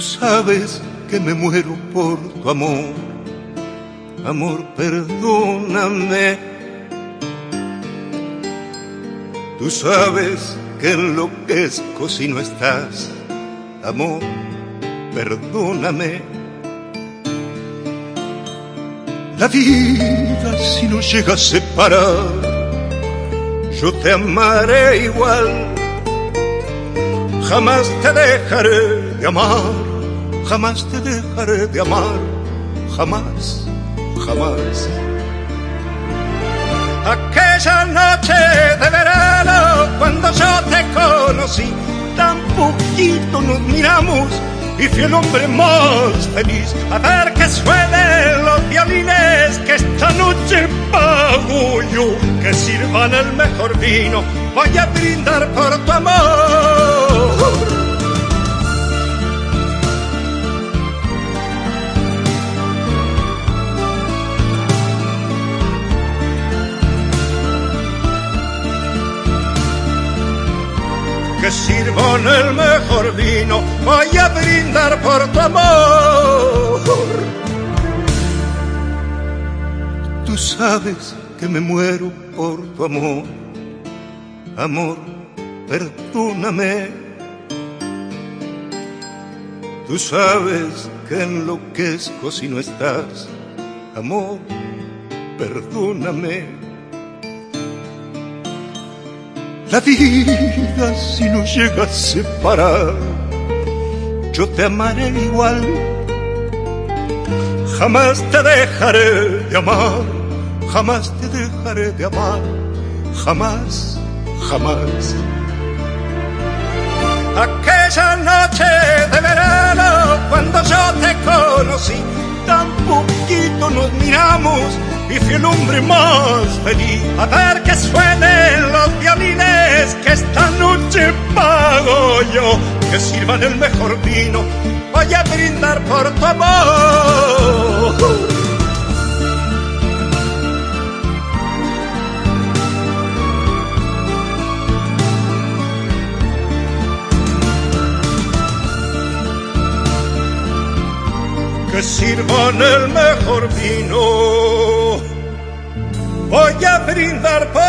sabes que me muero por tu amor. Amor, perdóname. Tú sabes que enloquezco si no estás. Amor, perdóname. La vida si nos llega a separar, yo te amaré igual. Jamás te dejaré de amar, jamás te dejaré de amar, jamás, jamás. Aquella noche de verano, cuando yo te conocí, tan poquito nos miramos y fui el hombre más feliz a ver que suenen los violines que esta noche pago yo que sirvan el mejor vino voy a brindar por tu amor que sirvan el mejor vino, voy a brindar por tu amor. Tú sabes que me muero por tu amor, amor, perdóname. Tú sabes que enloquezco si no estás, amor, perdóname. La vida si nos llega a separar, yo te amaré igual. Jamás te dejaré de amar, jamás te dejaré de amar, jamás, jamás. Aquella noche de verano, y fui el hombre más feliz a ver que suenen los violines que esta noche pago yo que sirvan el mejor vino voy a brindar por tu amor. Que sirvan el mejor vino voy a brindar por